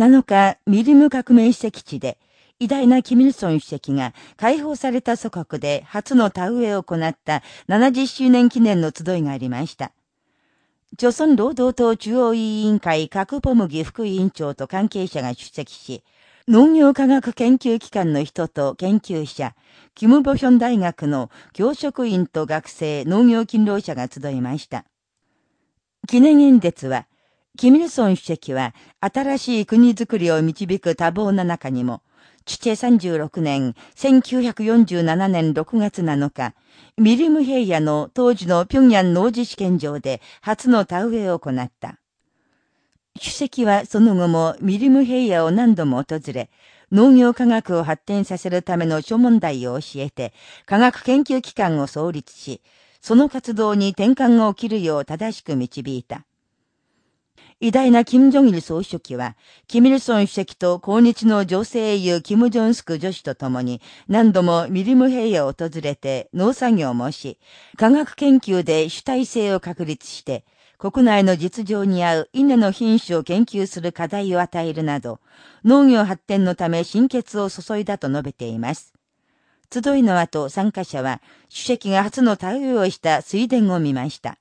7日、ミリム革命史跡地で、偉大なキミルソン主席が解放された祖国で初の田植えを行った70周年記念の集いがありました。朝鮮労働党中央委員会核ポムギ副委員長と関係者が出席し、農業科学研究機関の人と研究者、キムボヒョン大学の教職員と学生、農業勤労者が集いました。記念演説は、キミルソン主席は新しい国づくりを導く多忙な中にも、チチェ36年、1947年6月7日、ミリム平野の当時の平壌農事試験場で初の田植えを行った。主席はその後もミリム平野を何度も訪れ、農業科学を発展させるための諸問題を教えて、科学研究機関を創立し、その活動に転換が起きるよう正しく導いた。偉大な金正日総書記は、キミルソン主席と抗日の女性英雄キム・ジョンスク女子と共に何度もミリム平野を訪れて農作業もし、科学研究で主体性を確立して、国内の実情に合う稲の品種を研究する課題を与えるなど、農業発展のため心血を注いだと述べています。集いの後、参加者は、主席が初の対応をした水田を見ました。